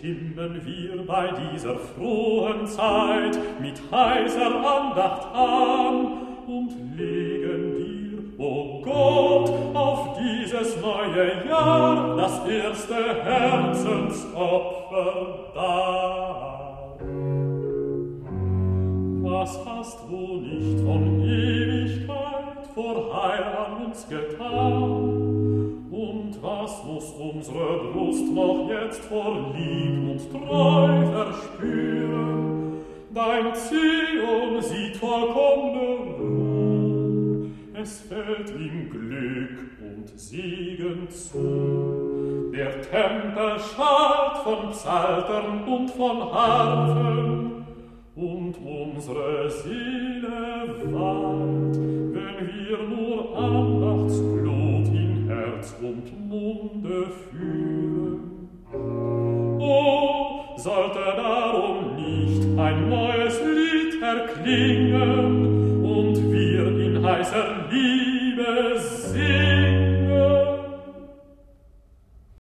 stimmen wir bei dieser frohen Zeit mit heiser Andacht an und legen dir, o oh Gott, auf dieses neue Jahr das erste Herzensopfer dar. Was hast du nicht von Ewigkeit vor Heil an uns getan? was muss unsre Brust noch jetzt vor Lieb und Treu verspüren. Dein Zion sieht vollkommene Ruhe, es fällt ihm Glück und Segen zu. Der Tempel schallt von Psaltern und von Harfen, und unsere Seele weint, Munde fühlen. Oh, sollte darum nicht ein neues Lied erklingen und wir in heißer Liebe singen,